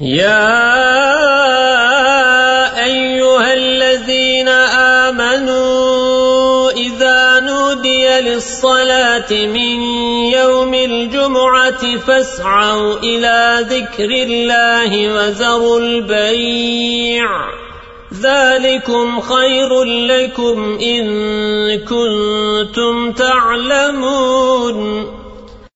يا أيها الذين آمنوا إذا نودي للصلاة من يوم الجمعة فاسعوا إلى ذكر الله وزروا البيع. ذلكم خير لكم إن كنتم تعلمون.